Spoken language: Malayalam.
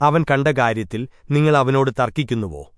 അവൻ കണ്ട കാര്യത്തിൽ നിങ്ങൾ അവനോട് തർക്കിക്കുന്നുവോ?